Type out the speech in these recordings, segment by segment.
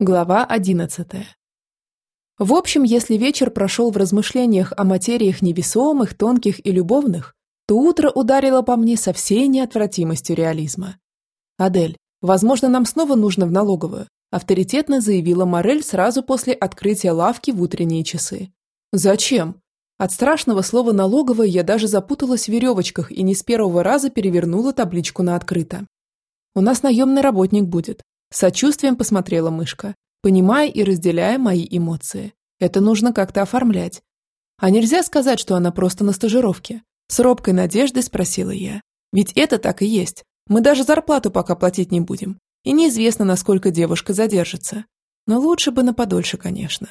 Глава 11. В общем, если вечер прошел в размышлениях о материях невесомых, тонких и любовных, то утро ударило по мне со всей неотвратимостью реализма. «Адель, возможно, нам снова нужно в налоговую», авторитетно заявила Морель сразу после открытия лавки в утренние часы. «Зачем?» От страшного слова «налоговая» я даже запуталась в веревочках и не с первого раза перевернула табличку на открыто. «У нас наемный работник будет, Сочувствием посмотрела мышка, понимая и разделяя мои эмоции. Это нужно как-то оформлять. А нельзя сказать, что она просто на стажировке. С робкой надеждой спросила я. Ведь это так и есть. Мы даже зарплату пока платить не будем. И неизвестно, насколько девушка задержится. Но лучше бы на подольше, конечно.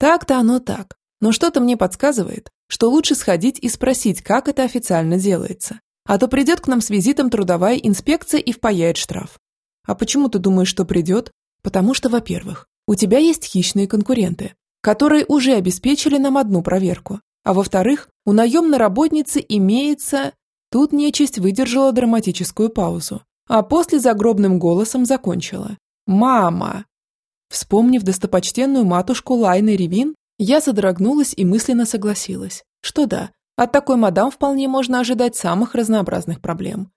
Так-то оно так. Но что-то мне подсказывает, что лучше сходить и спросить, как это официально делается. А то придет к нам с визитом трудовая инспекция и впаяет штраф. А почему ты думаешь, что придет? Потому что, во-первых, у тебя есть хищные конкуренты, которые уже обеспечили нам одну проверку. А во-вторых, у наемной работницы имеется... Тут нечисть выдержала драматическую паузу, а после загробным голосом закончила. «Мама!» Вспомнив достопочтенную матушку Лайны Ревин, я задрогнулась и мысленно согласилась, что да, от такой мадам вполне можно ожидать самых разнообразных проблем.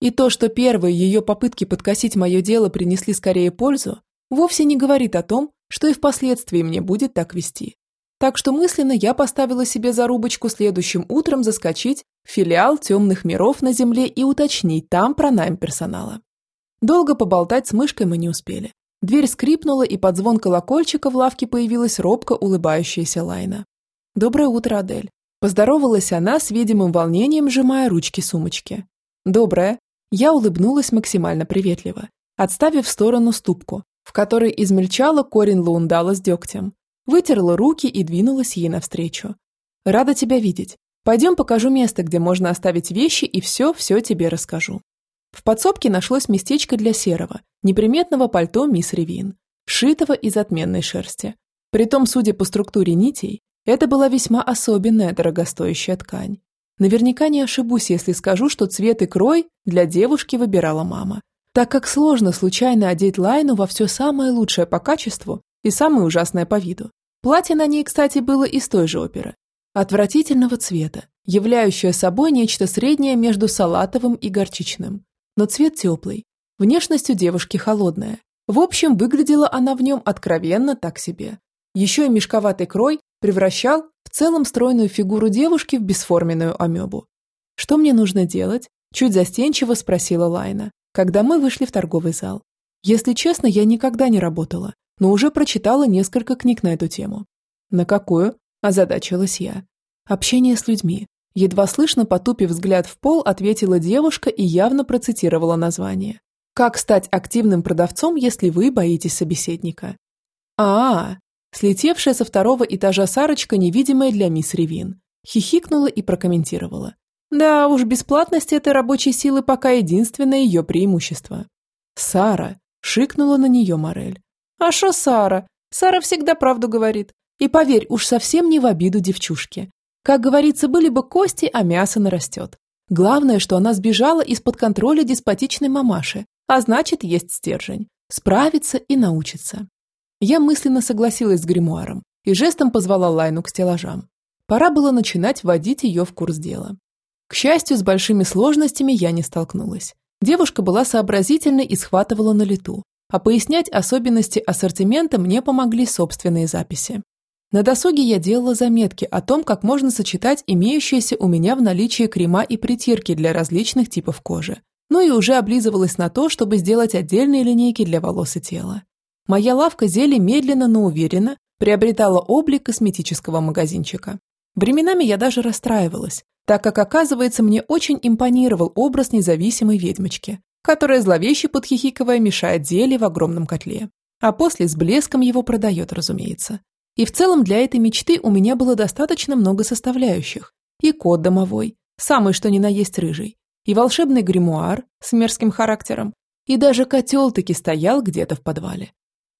И то, что первые ее попытки подкосить мое дело принесли скорее пользу, вовсе не говорит о том, что и впоследствии мне будет так вести. Так что мысленно я поставила себе зарубочку следующим утром заскочить в филиал темных миров на Земле и уточнить там про найм персонала. Долго поболтать с мышкой мы не успели. Дверь скрипнула, и под звон колокольчика в лавке появилась робко улыбающаяся Лайна. «Доброе утро, Адель». Поздоровалась она с видимым волнением, сжимая ручки сумочки. «Доброе», я улыбнулась максимально приветливо, отставив в сторону ступку, в которой измельчала корень лаундала с дегтем. Вытерла руки и двинулась ей навстречу. «Рада тебя видеть. Пойдем покажу место, где можно оставить вещи, и все-все тебе расскажу». В подсобке нашлось местечко для серого, неприметного пальто мисс Ревин, сшитого из отменной шерсти. Притом, судя по структуре нитей, это была весьма особенная дорогостоящая ткань. Наверняка не ошибусь, если скажу, что цвет и крой для девушки выбирала мама. Так как сложно случайно одеть Лайну во все самое лучшее по качеству и самое ужасное по виду. Платье на ней, кстати, было из той же оперы. Отвратительного цвета, являющее собой нечто среднее между салатовым и горчичным. Но цвет теплый, внешность у девушки холодная. В общем, выглядела она в нем откровенно так себе. Еще и мешковатый крой превращал в целом стройную фигуру девушки в бесформенную амебу. «Что мне нужно делать?» – чуть застенчиво спросила Лайна, когда мы вышли в торговый зал. Если честно, я никогда не работала, но уже прочитала несколько книг на эту тему. «На какую?» – озадачилась я. «Общение с людьми». Едва слышно, потупив взгляд в пол, ответила девушка и явно процитировала название. «Как стать активным продавцом, если вы боитесь собеседника?» «А, -а Слетевшая со второго этажа Сарочка, невидимая для мисс Ревин, хихикнула и прокомментировала. Да уж, бесплатность этой рабочей силы пока единственное ее преимущество. Сара, шикнула на нее Морель. А что Сара? Сара всегда правду говорит. И поверь, уж совсем не в обиду девчушке. Как говорится, были бы кости, а мясо нарастет. Главное, что она сбежала из-под контроля деспотичной мамаши, а значит, есть стержень. Справится и научится. Я мысленно согласилась с гримуаром и жестом позвала Лайну к стеллажам. Пора было начинать вводить ее в курс дела. К счастью, с большими сложностями я не столкнулась. Девушка была сообразительной и схватывала на лету, а пояснять особенности ассортимента мне помогли собственные записи. На досуге я делала заметки о том, как можно сочетать имеющиеся у меня в наличии крема и притирки для различных типов кожи. Ну и уже облизывалась на то, чтобы сделать отдельные линейки для волос и тела. Моя лавка зелий медленно, но уверенно приобретала облик косметического магазинчика. Временами я даже расстраивалась, так как, оказывается, мне очень импонировал образ независимой ведьмочки, которая зловеще подхихиковая мешает зелье в огромном котле, а после с блеском его продает, разумеется. И в целом для этой мечты у меня было достаточно много составляющих. И кот домовой, самый что ни на есть рыжий, и волшебный гримуар с мерзким характером, и даже котел таки стоял где-то в подвале.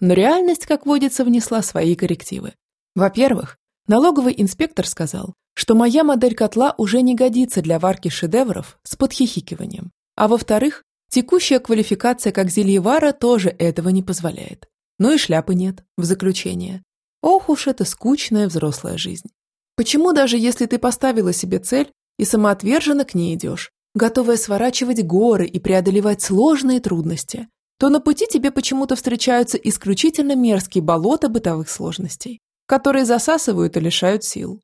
Но реальность, как водится, внесла свои коррективы. Во-первых, налоговый инспектор сказал, что моя модель котла уже не годится для варки шедевров с подхихикиванием. А во-вторых, текущая квалификация как зельевара тоже этого не позволяет. но и шляпы нет, в заключение. Ох уж эта скучная взрослая жизнь. Почему даже если ты поставила себе цель и самоотверженно к ней идешь, готовая сворачивать горы и преодолевать сложные трудности, то на пути тебе почему-то встречаются исключительно мерзкие болота бытовых сложностей, которые засасывают и лишают сил.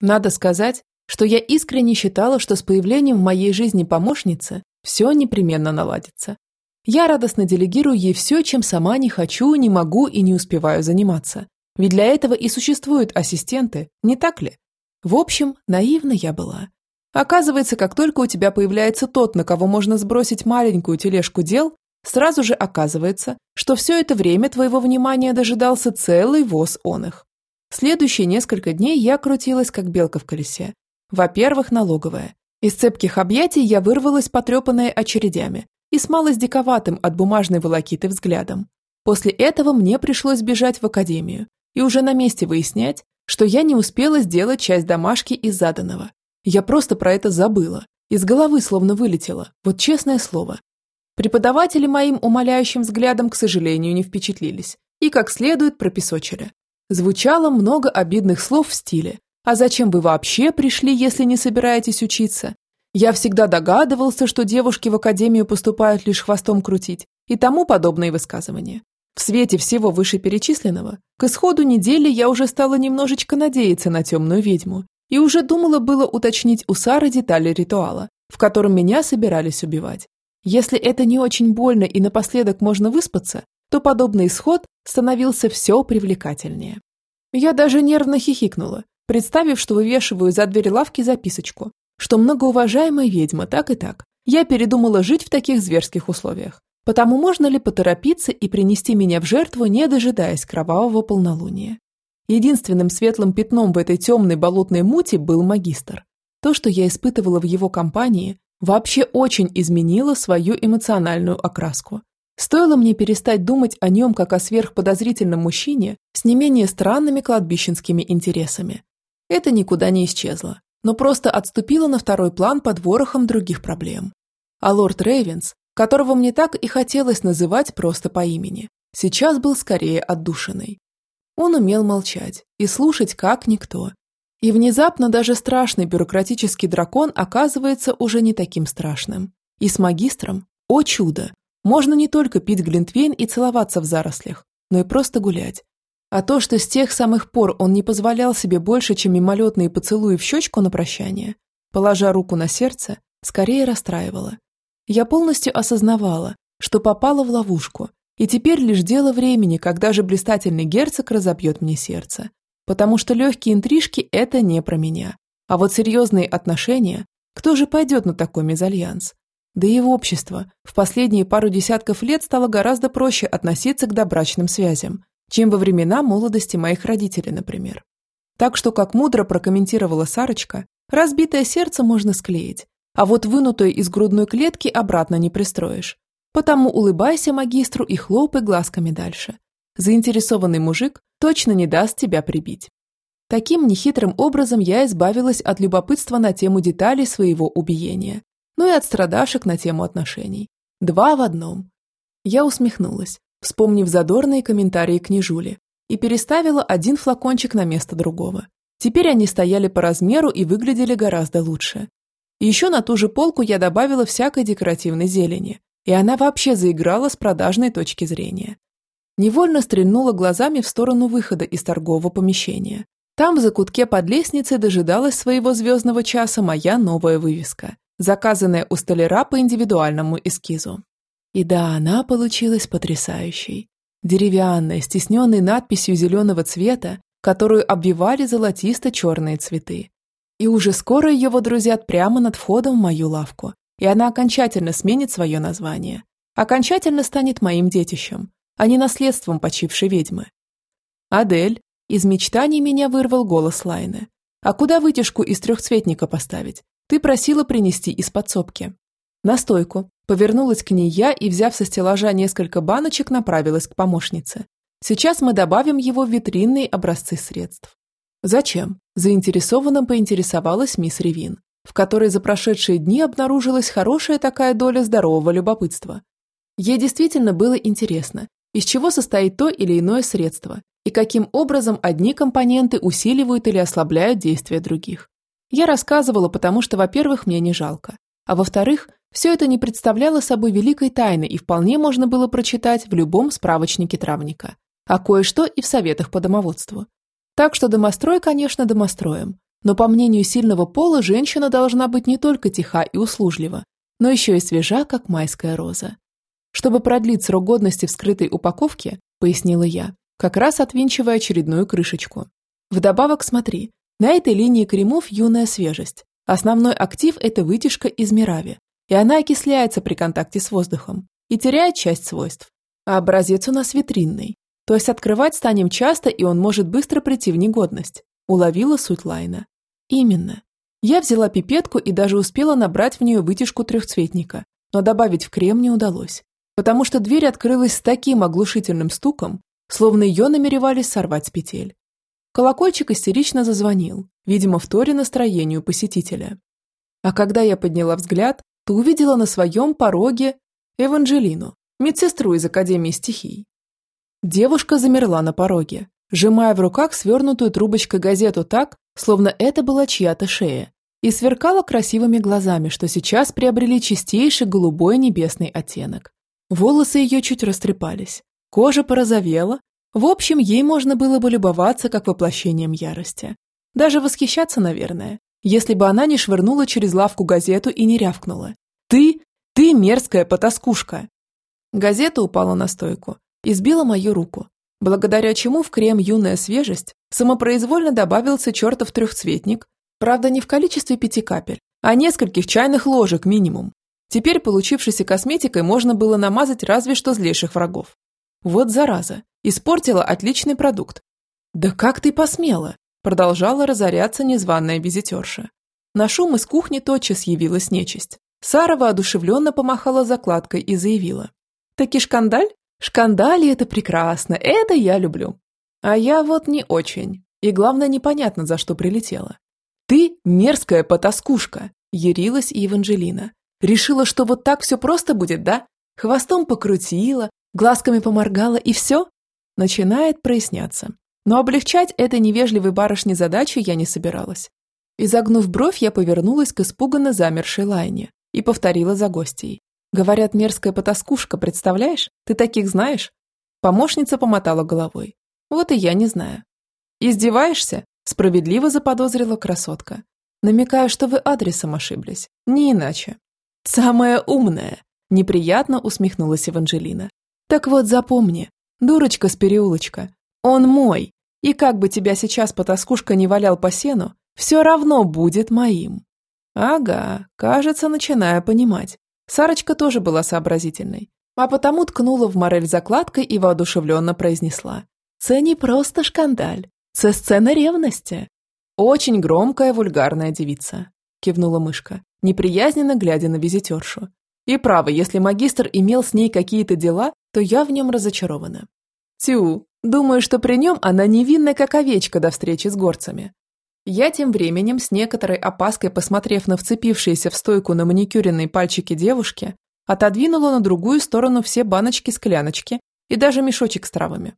Надо сказать, что я искренне считала, что с появлением в моей жизни помощницы все непременно наладится. Я радостно делегирую ей все, чем сама не хочу, не могу и не успеваю заниматься. Ведь для этого и существуют ассистенты, не так ли? В общем, наивна я была. Оказывается, как только у тебя появляется тот, на кого можно сбросить маленькую тележку дел, сразу же оказывается, что все это время твоего внимания дожидался целый воз он их. Следующие несколько дней я крутилась, как белка в колесе. Во-первых, налоговая. Из цепких объятий я вырвалась, потрепанная очередями, и с малость диковатым от бумажной волокиты взглядом. После этого мне пришлось бежать в академию и уже на месте выяснять, что я не успела сделать часть домашки из заданного. Я просто про это забыла. Из головы словно вылетело. Вот честное слово. Преподаватели моим умоляющим взглядом, к сожалению, не впечатлились. И как следует пропесочили. Звучало много обидных слов в стиле «А зачем вы вообще пришли, если не собираетесь учиться?» Я всегда догадывался, что девушки в академию поступают лишь хвостом крутить и тому подобные высказывания. В свете всего вышеперечисленного, к исходу недели я уже стала немножечко надеяться на темную ведьму и уже думала было уточнить у Сары детали ритуала, в котором меня собирались убивать. Если это не очень больно и напоследок можно выспаться, то подобный исход становился все привлекательнее. Я даже нервно хихикнула, представив, что вывешиваю за дверь лавки записочку, что многоуважаемая ведьма так и так. Я передумала жить в таких зверских условиях. Потому можно ли поторопиться и принести меня в жертву, не дожидаясь кровавого полнолуния? Единственным светлым пятном в этой темной болотной мути был магистр. То, что я испытывала в его компании, вообще очень изменило свою эмоциональную окраску. Стоило мне перестать думать о нем как о сверхподозрительном мужчине с не менее странными кладбищенскими интересами. Это никуда не исчезло, но просто отступило на второй план под ворохом других проблем. А лорд Рейвенс, которого мне так и хотелось называть просто по имени, сейчас был скорее отдушиной. Он умел молчать и слушать как никто. И внезапно даже страшный бюрократический дракон оказывается уже не таким страшным. И с магистром, о чудо, можно не только пить глинтвейн и целоваться в зарослях, но и просто гулять. А то, что с тех самых пор он не позволял себе больше, чем мимолетные поцелуи в щечку на прощание, положа руку на сердце, скорее расстраивало. Я полностью осознавала, что попала в ловушку и теперь лишь дело времени, когда же блистательный герцог разобьет мне сердце. Потому что легкие интрижки – это не про меня. А вот серьезные отношения – кто же пойдет на такой мезальянс? Да и в общество в последние пару десятков лет стало гораздо проще относиться к добрачным связям, чем во времена молодости моих родителей, например. Так что, как мудро прокомментировала Сарочка, разбитое сердце можно склеить, а вот вынутое из грудной клетки обратно не пристроишь. Потому улыбайся магистру и хлопай глазками дальше. Заинтересованный мужик точно не даст тебя прибить. Таким нехитрым образом я избавилась от любопытства на тему деталей своего убиения, ну и от страдашек на тему отношений. Два в одном. Я усмехнулась, вспомнив задорные комментарии княжули, и переставила один флакончик на место другого. Теперь они стояли по размеру и выглядели гораздо лучше. Еще на ту же полку я добавила всякой декоративной зелени, и она вообще заиграла с продажной точки зрения. Невольно стрельнула глазами в сторону выхода из торгового помещения. Там в закутке под лестницей дожидалась своего звездного часа моя новая вывеска, заказанная у столяра по индивидуальному эскизу. И да, она получилась потрясающей. Деревянная, стесненной надписью зеленого цвета, которую обвивали золотисто-черные цветы. И уже скоро ее водрузят прямо над входом в мою лавку, и она окончательно сменит свое название. Окончательно станет моим детищем, а не наследством почившей ведьмы. «Адель», из мечтаний меня вырвал голос Лайны. «А куда вытяжку из трехцветника поставить? Ты просила принести из подсобки». На стойку. Повернулась к ней я и, взяв со стеллажа несколько баночек, направилась к помощнице. Сейчас мы добавим его в витринные образцы средств. Зачем? Заинтересованно поинтересовалась мисс Ревин в которой за прошедшие дни обнаружилась хорошая такая доля здорового любопытства. Ей действительно было интересно, из чего состоит то или иное средство и каким образом одни компоненты усиливают или ослабляют действие других. Я рассказывала, потому что, во-первых, мне не жалко, а во-вторых, все это не представляло собой великой тайны и вполне можно было прочитать в любом справочнике травника, а кое-что и в советах по домоводству. Так что домострой, конечно, домостроем, но по мнению сильного пола женщина должна быть не только тиха и услужлива, но еще и свежа, как майская роза. Чтобы продлить срок годности в скрытой упаковке, пояснила я, как раз отвинчивая очередную крышечку. Вдобавок смотри, на этой линии кремов юная свежесть. Основной актив – это вытяжка из мирави, и она окисляется при контакте с воздухом и теряет часть свойств. А образец у нас витринный, то есть открывать станем часто, и он может быстро прийти в негодность. Уловила суть Лайна. Именно. Я взяла пипетку и даже успела набрать в нее вытяжку трехцветника, но добавить в крем не удалось, потому что дверь открылась с таким оглушительным стуком, словно ее намеревались сорвать с петель. Колокольчик истерично зазвонил, видимо, в торе настроению посетителя. А когда я подняла взгляд, то увидела на своем пороге Эванжелину, медсестру из Академии стихий. Девушка замерла на пороге, сжимая в руках свернутую трубочкой газету так, словно это была чья-то шея, и сверкала красивыми глазами, что сейчас приобрели чистейший голубой небесный оттенок. Волосы ее чуть растрепались, кожа порозовела, в общем, ей можно было бы любоваться как воплощением ярости. Даже восхищаться, наверное, если бы она не швырнула через лавку газету и не рявкнула. «Ты, ты мерзкая потаскушка!» Газета упала на стойку, избила мою руку, благодаря чему в крем «Юная свежесть» самопроизвольно добавился чертов трехцветник, правда не в количестве пяти капель, а нескольких чайных ложек минимум. Теперь получившейся косметикой можно было намазать разве что злейших врагов. Вот зараза, испортила отличный продукт. «Да как ты посмела?» продолжала разоряться незваная визитерша. На шум из кухни тотчас явилась нечисть. Сара воодушевленно помахала закладкой и заявила. «Таки шкандаль? Шкандали – это прекрасно, это я люблю. А я вот не очень. И главное, непонятно, за что прилетела. Ты мерзкая потаскушка, ярилась Еванжелина. Решила, что вот так все просто будет, да? Хвостом покрутила, глазками поморгала и все? Начинает проясняться. Но облегчать этой невежливой барышне задачу я не собиралась. Изогнув бровь, я повернулась к испуганно замершей Лайне и повторила за гостьей. Говорят, мерзкая потаскушка, представляешь? Ты таких знаешь? Помощница помотала головой. Вот и я не знаю. Издеваешься? Справедливо заподозрила красотка. Намекаю, что вы адресом ошиблись. Не иначе. Самая умная. Неприятно усмехнулась Эванжелина. Так вот запомни, дурочка с переулочка. Он мой. И как бы тебя сейчас потаскушка не валял по сену, все равно будет моим. Ага, кажется, начинаю понимать. Сарочка тоже была сообразительной, а потому ткнула в морель закладкой и воодушевленно произнесла. «Це не просто шкандаль, це сцена ревности». «Очень громкая вульгарная девица», – кивнула мышка, неприязненно глядя на визитершу. «И право, если магистр имел с ней какие-то дела, то я в нем разочарована». «Тю, думаю, что при нем она невинна, как овечка до встречи с горцами. Я тем временем, с некоторой опаской посмотрев на вцепившиеся в стойку на маникюренные пальчики девушки, отодвинула на другую сторону все баночки-скляночки и даже мешочек с травами.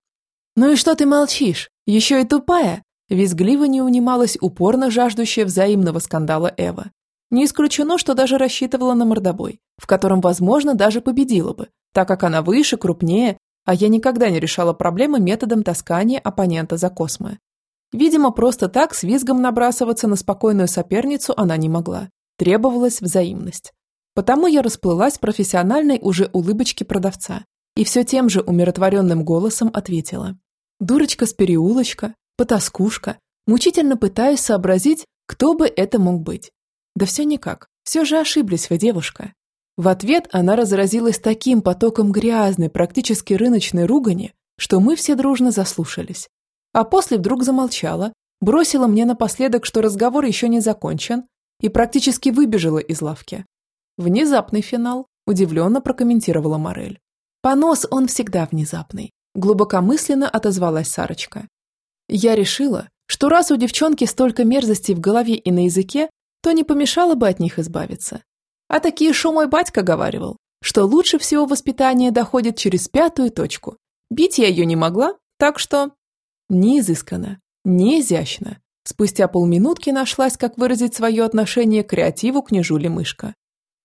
«Ну и что ты молчишь? Еще и тупая!» Визгливо не унималась упорно жаждущая взаимного скандала Эва. Не исключено, что даже рассчитывала на мордобой, в котором, возможно, даже победила бы, так как она выше, крупнее, а я никогда не решала проблемы методом таскания оппонента за космы. Видимо, просто так с визгом набрасываться на спокойную соперницу она не могла. Требовалась взаимность. Потому я расплылась профессиональной уже улыбочки продавца и все тем же умиротворенным голосом ответила. Дурочка с переулочка, потаскушка, мучительно пытаюсь сообразить, кто бы это мог быть. Да все никак, все же ошиблись вы, девушка. В ответ она разразилась таким потоком грязной, практически рыночной ругани, что мы все дружно заслушались а после вдруг замолчала, бросила мне напоследок, что разговор еще не закончен, и практически выбежала из лавки. Внезапный финал, удивленно прокомментировала Морель. Понос он всегда внезапный, глубокомысленно отозвалась Сарочка. Я решила, что раз у девчонки столько мерзостей в голове и на языке, то не помешало бы от них избавиться. А такие шо мой батька говаривал, что лучше всего воспитание доходит через пятую точку. Бить я ее не могла, так что... Не изысканно, не изящно. Спустя полминутки нашлась, как выразить свое отношение к креативу княжули мышка.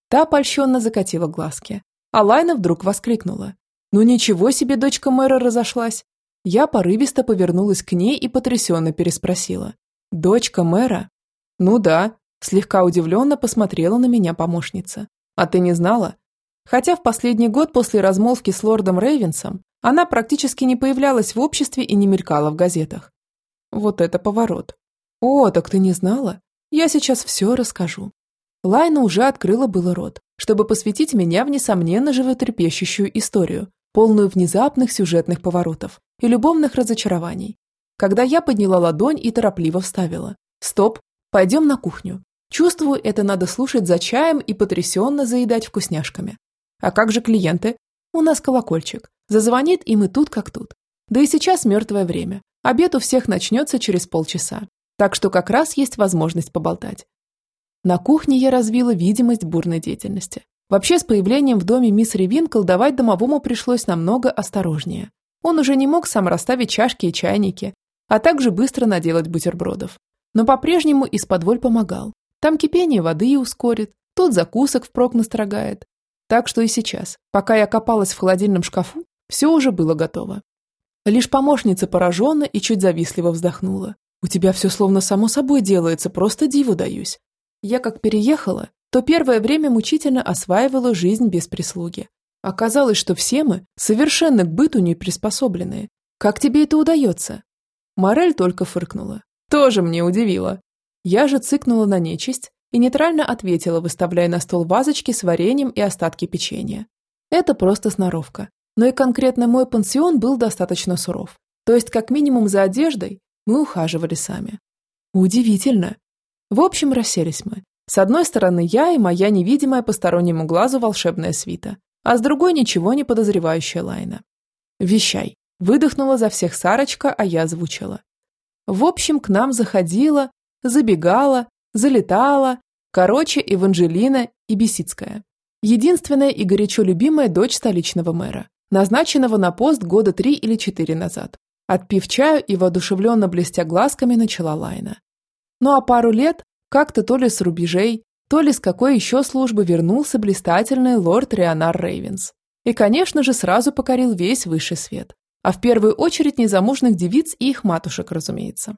Та польщенно закатила глазки. А Лайна вдруг воскликнула. «Ну ничего себе, дочка мэра разошлась!» Я порывисто повернулась к ней и потрясенно переспросила. «Дочка мэра?» «Ну да», слегка удивленно посмотрела на меня помощница. «А ты не знала?» Хотя в последний год после размолвки с лордом Рейвенсом она практически не появлялась в обществе и не мелькала в газетах. Вот это поворот. «О, так ты не знала? Я сейчас все расскажу». Лайна уже открыла было рот, чтобы посвятить меня в несомненно животрепещущую историю, полную внезапных сюжетных поворотов и любовных разочарований. Когда я подняла ладонь и торопливо вставила. «Стоп, пойдем на кухню. Чувствую, это надо слушать за чаем и потрясенно заедать вкусняшками. А как же клиенты? У нас колокольчик. Зазвонит, и мы тут как тут. Да и сейчас мертвое время. Обед у всех начнется через полчаса. Так что как раз есть возможность поболтать. На кухне я развила видимость бурной деятельности. Вообще, с появлением в доме мисс Ревин колдовать домовому пришлось намного осторожнее. Он уже не мог сам расставить чашки и чайники, а также быстро наделать бутербродов. Но по-прежнему из-под помогал. Там кипение воды и ускорит, тут закусок впрок настрогает. Так что и сейчас, пока я копалась в холодильном шкафу, все уже было готово. Лишь помощница пораженно и чуть завистливо вздохнула. У тебя все словно само собой делается, просто диву даюсь. Я как переехала, то первое время мучительно осваивала жизнь без прислуги. Оказалось, что все мы совершенно к быту не приспособленные. Как тебе это удается? Морель только фыркнула. Тоже мне удивило. Я же цыкнула на нечисть и нейтрально ответила, выставляя на стол вазочки с вареньем и остатки печенья. Это просто сноровка. Но и конкретно мой пансион был достаточно суров. То есть, как минимум за одеждой, мы ухаживали сами. Удивительно. В общем, расселись мы. С одной стороны я и моя невидимая постороннему глазу волшебная свита, а с другой ничего не подозревающая Лайна. «Вещай!» – выдохнула за всех Сарочка, а я озвучила. В общем, к нам заходила, забегала, залетала, короче, Эванжелина и Бесицкая. Единственная и горячо любимая дочь столичного мэра, назначенного на пост года три или четыре назад. Отпив чаю и воодушевленно блестя глазками, начала Лайна. Ну а пару лет как-то то ли с рубежей, то ли с какой еще службы вернулся блистательный лорд Рионар Рейвенс. И, конечно же, сразу покорил весь высший свет. А в первую очередь незамужных девиц и их матушек, разумеется.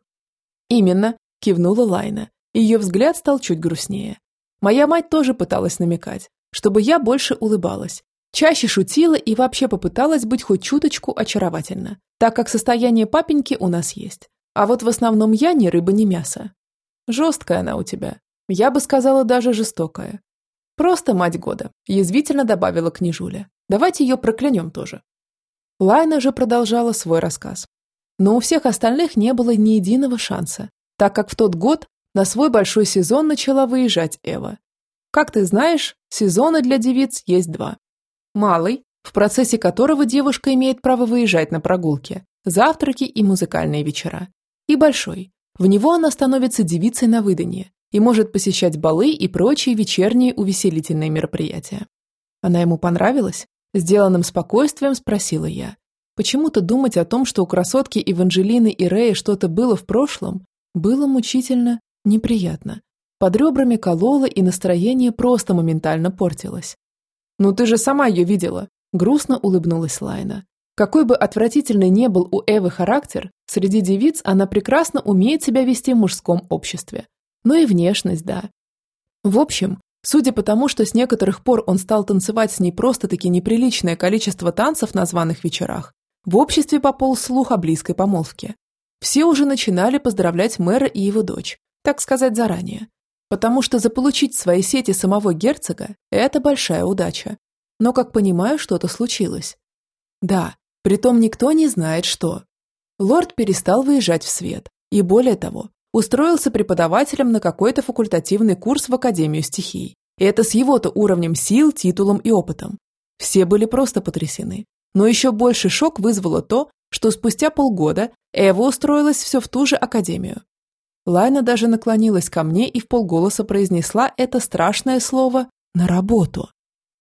«Именно», – кивнула Лайна. Ее взгляд стал чуть грустнее. Моя мать тоже пыталась намекать, чтобы я больше улыбалась, Чаще шутила и вообще попыталась быть хоть чуточку очаровательна, так как состояние папеньки у нас есть. А вот в основном я ни рыба, ни мясо. Жесткая она у тебя. Я бы сказала, даже жестокая. Просто мать года, язвительно добавила княжуля. Давайте ее проклянем тоже. Лайна же продолжала свой рассказ. Но у всех остальных не было ни единого шанса, так как в тот год на свой большой сезон начала выезжать Эва. Как ты знаешь, сезоны для девиц есть два малый, в процессе которого девушка имеет право выезжать на прогулки, завтраки и музыкальные вечера, и большой. В него она становится девицей на выданье и может посещать балы и прочие вечерние увеселительные мероприятия. Она ему понравилась? Сделанным спокойствием спросила я. Почему-то думать о том, что у красотки Эванжелины и Рея что-то было в прошлом, было мучительно неприятно. Под ребрами кололо, и настроение просто моментально портилось. «Ну ты же сама ее видела», – грустно улыбнулась Лайна. Какой бы отвратительный не был у Эвы характер, среди девиц она прекрасно умеет себя вести в мужском обществе. Ну и внешность, да. В общем, судя по тому, что с некоторых пор он стал танцевать с ней просто-таки неприличное количество танцев на званых вечерах, в обществе пополз слух о близкой помолвке. Все уже начинали поздравлять мэра и его дочь, так сказать, заранее потому что заполучить в свои сети самого герцога – это большая удача. Но, как понимаю, что-то случилось. Да, притом никто не знает, что. Лорд перестал выезжать в свет, и более того, устроился преподавателем на какой-то факультативный курс в Академию стихий. И это с его-то уровнем сил, титулом и опытом. Все были просто потрясены. Но еще больше шок вызвало то, что спустя полгода Эва устроилась все в ту же академию, Лайна даже наклонилась ко мне и в полголоса произнесла это страшное слово «на работу».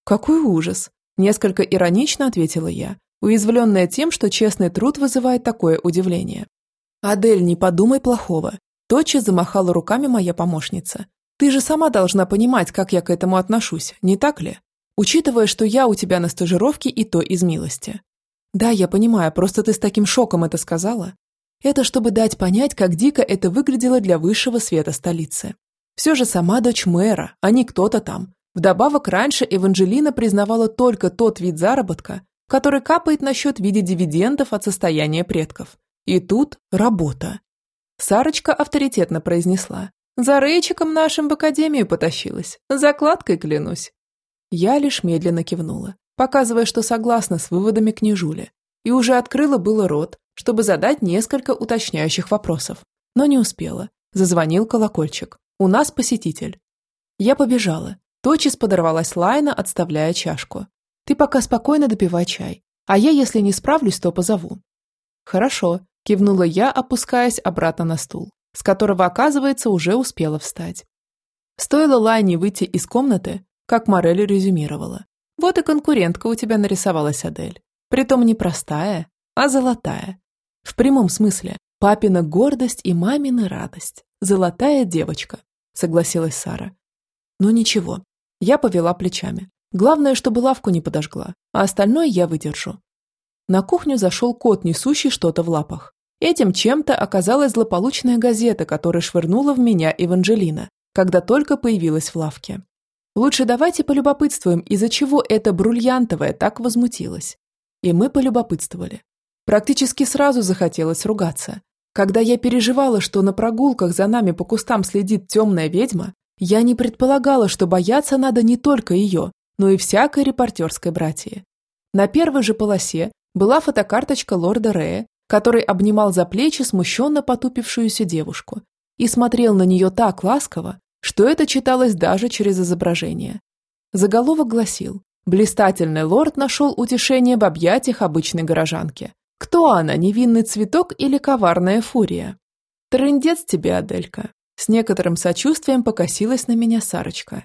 Какой ужас! Несколько иронично ответила я, уязвленная тем, что честный труд вызывает такое удивление. «Адель, не подумай плохого», – тотчас замахала руками моя помощница. «Ты же сама должна понимать, как я к этому отношусь, не так ли? Учитывая, что я у тебя на стажировке и то из милости». «Да, я понимаю, просто ты с таким шоком это сказала». Это чтобы дать понять, как дико это выглядело для высшего света столицы. Все же сама дочь мэра, а не кто-то там. Вдобавок, раньше Эванжелина признавала только тот вид заработка, который капает на счет в виде дивидендов от состояния предков. И тут работа. Сарочка авторитетно произнесла. «За Рейчиком нашим в академию потащилась. Закладкой клянусь». Я лишь медленно кивнула, показывая, что согласна с выводами княжули, и уже открыла было рот, чтобы задать несколько уточняющих вопросов, но не успела. Зазвонил колокольчик. «У нас посетитель». Я побежала. Тотчас подорвалась Лайна, отставляя чашку. «Ты пока спокойно допивай чай, а я, если не справлюсь, то позову». «Хорошо», – кивнула я, опускаясь обратно на стул, с которого, оказывается, уже успела встать. Стоило Лайне выйти из комнаты, как Морель резюмировала. «Вот и конкурентка у тебя нарисовалась, Адель. Притом не простая, а золотая. В прямом смысле. Папина гордость и мамина радость. Золотая девочка», – согласилась Сара. «Но ничего». Я повела плечами. Главное, чтобы лавку не подожгла, а остальное я выдержу. На кухню зашел кот, несущий что-то в лапах. Этим чем-то оказалась злополучная газета, которая швырнула в меня Эванжелина, когда только появилась в лавке. Лучше давайте полюбопытствуем, из-за чего эта брульянтовая так возмутилась. И мы полюбопытствовали. Практически сразу захотелось ругаться. Когда я переживала, что на прогулках за нами по кустам следит темная ведьма, я не предполагала, что бояться надо не только ее, но и всякой репортерской братьи. На первой же полосе была фотокарточка лорда Рея, который обнимал за плечи смущенно потупившуюся девушку и смотрел на нее так ласково, что это читалось даже через изображение. Заголовок гласил «Блистательный лорд нашел утешение в объятиях обычной горожанки. Кто она, невинный цветок или коварная фурия?» «Трындец тебе, Аделька!» С некоторым сочувствием покосилась на меня Сарочка.